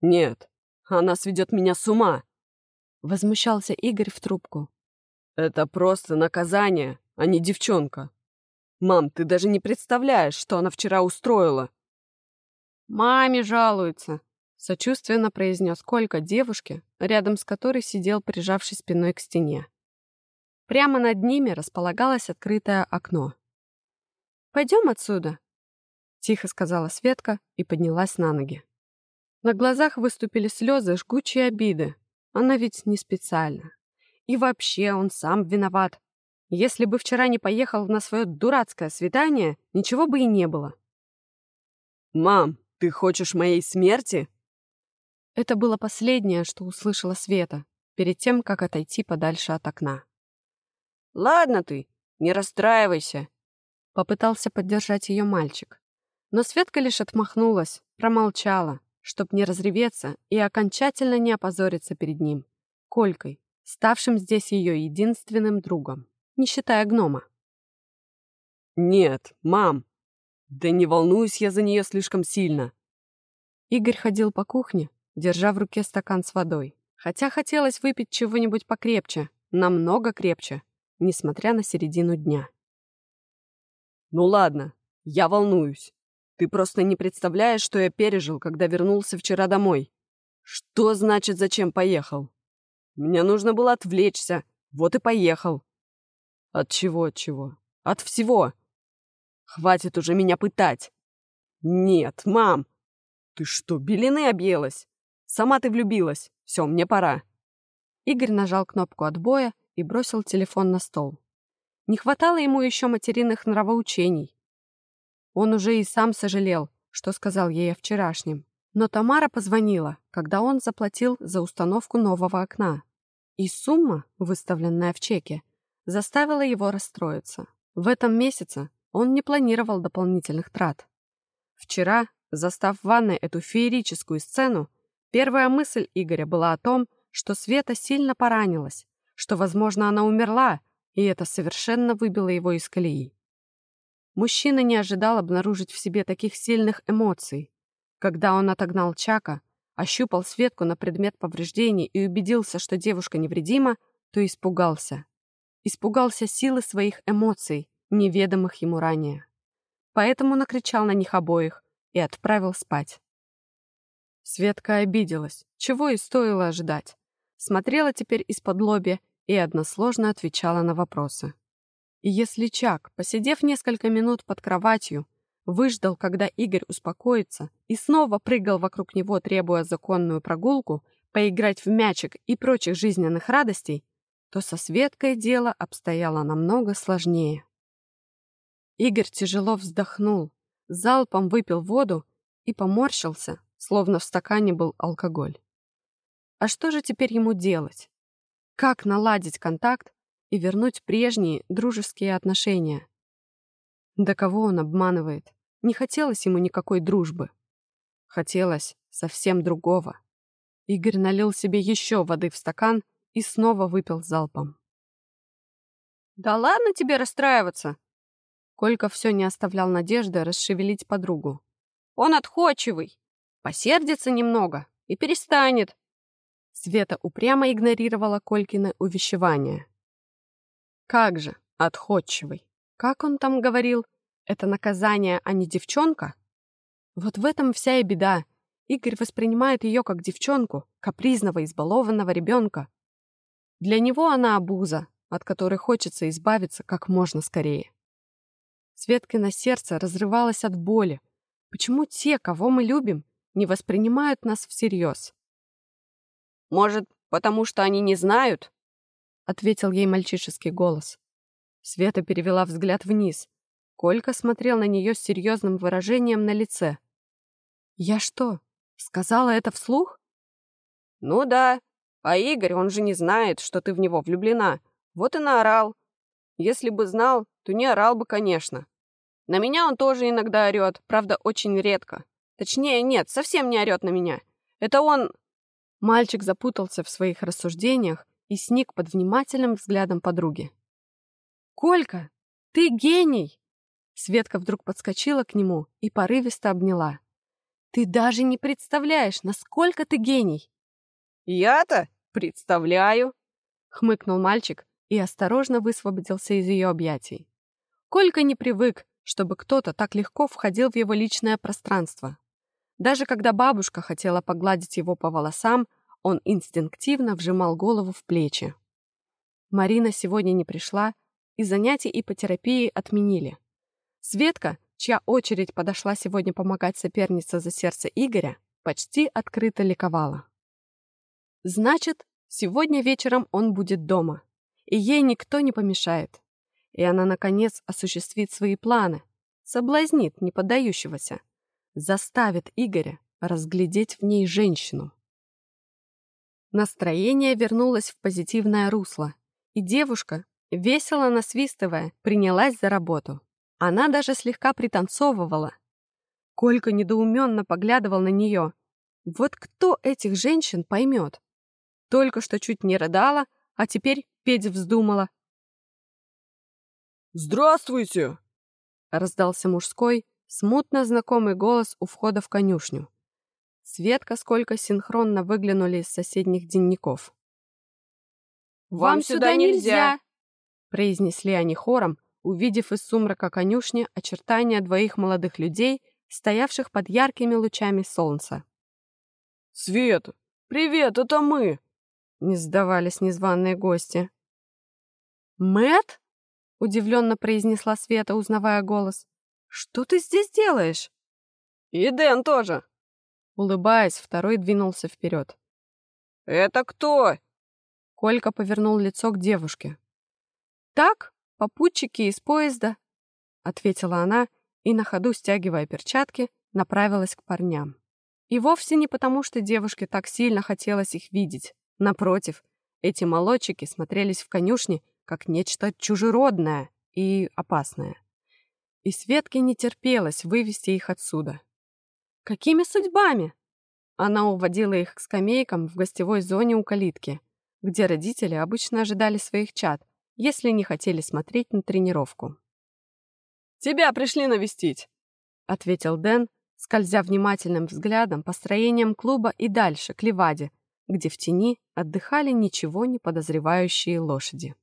Нет, она сведет меня с ума. Возмущался Игорь в трубку. Это просто наказание, а не девчонка. Мам, ты даже не представляешь, что она вчера устроила. Маме жалуется, сочувственно произнес Колька девушке, рядом с которой сидел, прижавшись спиной к стене. Прямо над ними располагалось открытое окно. «Пойдем отсюда», — тихо сказала Светка и поднялась на ноги. На глазах выступили слезы жгучей обиды. Она ведь не специально. И вообще он сам виноват. Если бы вчера не поехал на свое дурацкое свидание, ничего бы и не было. «Мам, ты хочешь моей смерти?» Это было последнее, что услышала Света, перед тем, как отойти подальше от окна. «Ладно ты, не расстраивайся», — попытался поддержать ее мальчик. Но Светка лишь отмахнулась, промолчала, чтоб не разреветься и окончательно не опозориться перед ним, Колькой, ставшим здесь ее единственным другом, не считая гнома. «Нет, мам, да не волнуюсь я за нее слишком сильно». Игорь ходил по кухне, держа в руке стакан с водой, хотя хотелось выпить чего-нибудь покрепче, намного крепче, несмотря на середину дня. «Ну ладно, я волнуюсь. Ты просто не представляешь, что я пережил, когда вернулся вчера домой. Что значит, зачем поехал? Мне нужно было отвлечься, вот и поехал. От чего, от чего? От всего. Хватит уже меня пытать. Нет, мам. Ты что, белины объелась? Сама ты влюбилась. Все, мне пора. Игорь нажал кнопку отбоя и бросил телефон на стол. Не хватало ему еще материнных нравоучений. Он уже и сам сожалел, что сказал ей о вчерашнем. Но Тамара позвонила, когда он заплатил за установку нового окна. И сумма, выставленная в чеке, заставила его расстроиться. В этом месяце он не планировал дополнительных трат. Вчера, застав в ванной эту феерическую сцену, первая мысль Игоря была о том, что Света сильно поранилась, что, возможно, она умерла, и это совершенно выбило его из колеи. Мужчина не ожидал обнаружить в себе таких сильных эмоций. Когда он отогнал Чака, ощупал Светку на предмет повреждений и убедился, что девушка невредима, то испугался. Испугался силы своих эмоций, неведомых ему ранее. Поэтому накричал на них обоих и отправил спать. Светка обиделась, чего и стоило ожидать. Смотрела теперь из-под лобья и односложно отвечала на вопросы. И если Чак, посидев несколько минут под кроватью, выждал, когда Игорь успокоится, и снова прыгал вокруг него, требуя законную прогулку, поиграть в мячик и прочих жизненных радостей, то со Светкой дело обстояло намного сложнее. Игорь тяжело вздохнул, залпом выпил воду и поморщился, словно в стакане был алкоголь. А что же теперь ему делать? Как наладить контакт и вернуть прежние дружеские отношения? Да кого он обманывает? Не хотелось ему никакой дружбы. Хотелось совсем другого. Игорь налил себе еще воды в стакан и снова выпил залпом. «Да ладно тебе расстраиваться!» Колька все не оставлял надежды расшевелить подругу. «Он отходчивый. Посердится немного и перестанет. Света упрямо игнорировала Колькины увещевания. Как же, отходчивый. Как он там говорил? Это наказание, а не девчонка? Вот в этом вся и беда. Игорь воспринимает ее как девчонку, капризного, избалованного ребенка. Для него она обуза, от которой хочется избавиться как можно скорее. Светкино сердце разрывалось от боли. Почему те, кого мы любим, не воспринимают нас всерьез? «Может, потому что они не знают?» — ответил ей мальчишеский голос. Света перевела взгляд вниз. Колька смотрел на нее с серьезным выражением на лице. «Я что, сказала это вслух?» «Ну да. А Игорь, он же не знает, что ты в него влюблена. Вот и наорал. Если бы знал, то не орал бы, конечно. На меня он тоже иногда орет, правда, очень редко. Точнее, нет, совсем не орет на меня. Это он Мальчик запутался в своих рассуждениях и сник под внимательным взглядом подруги. «Колька, ты гений!» Светка вдруг подскочила к нему и порывисто обняла. Ты даже не представляешь, насколько ты гений!» «Я-то представляю!» — хмыкнул мальчик и осторожно высвободился из ее объятий. Колька не привык, чтобы кто-то так легко входил в его личное пространство. Даже когда бабушка хотела погладить его по волосам, он инстинктивно вжимал голову в плечи. Марина сегодня не пришла, и занятия ипотерапии отменили. Светка, чья очередь подошла сегодня помогать сопернице за сердце Игоря, почти открыто ликовала. Значит, сегодня вечером он будет дома, и ей никто не помешает. И она, наконец, осуществит свои планы, соблазнит неподдающегося, заставит Игоря разглядеть в ней женщину. Настроение вернулось в позитивное русло, и девушка, весело насвистывая, принялась за работу. Она даже слегка пританцовывала. Колька недоуменно поглядывал на нее. Вот кто этих женщин поймет? Только что чуть не рыдала, а теперь петь вздумала. «Здравствуйте!» — раздался мужской, смутно знакомый голос у входа в конюшню. Светка сколько синхронно выглянули из соседних денников. «Вам сюда нельзя!» произнесли они хором, увидев из сумрака конюшни очертания двоих молодых людей, стоявших под яркими лучами солнца. «Света! Привет, это мы!» Не сдавались незваные гости. Мэт? удивленно произнесла Света, узнавая голос. «Что ты здесь делаешь?» «И Дэн тоже!» Улыбаясь, второй двинулся вперед. «Это кто?» Колька повернул лицо к девушке. «Так, попутчики из поезда», — ответила она и, на ходу стягивая перчатки, направилась к парням. И вовсе не потому, что девушке так сильно хотелось их видеть. Напротив, эти молодчики смотрелись в конюшне как нечто чужеродное и опасное. И Светке не терпелось вывести их отсюда. «Какими судьбами?» Она уводила их к скамейкам в гостевой зоне у калитки, где родители обычно ожидали своих чад, если не хотели смотреть на тренировку. «Тебя пришли навестить», — ответил Дэн, скользя внимательным взглядом по строениям клуба и дальше, к Ливаде, где в тени отдыхали ничего не подозревающие лошади.